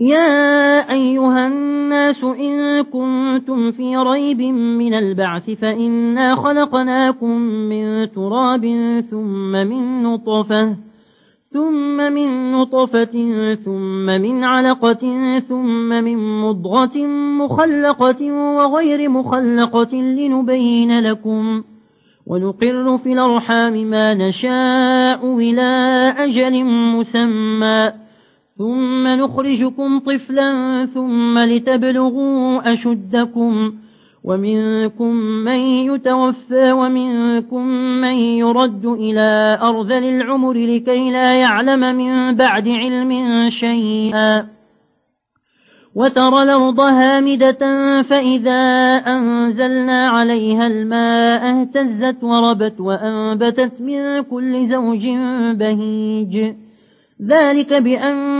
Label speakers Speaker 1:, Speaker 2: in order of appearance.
Speaker 1: يا أيها الناس إن كنتم في ريب من البعث فإنا خلقناكم من تراب ثم من نطفة ثم من نطفة ثم من علقة ثم من مضغة مخلقة وغير مخلقة لنبين لكم ونقر في الأرحام ما نشاء إلى أجل مسمى ثم نخرجكم طفلا ثم لتبلغوا أشدكم ومنكم من يتوفى ومنكم من يرد إلى أرذل العمر لكي لا يعلم من بعد علم شيئا وترى الأرض هامدة فإذا أنزلنا عليها الماء اهتزت وربت وأنبتت من كل زوج بهيج ذلك بأن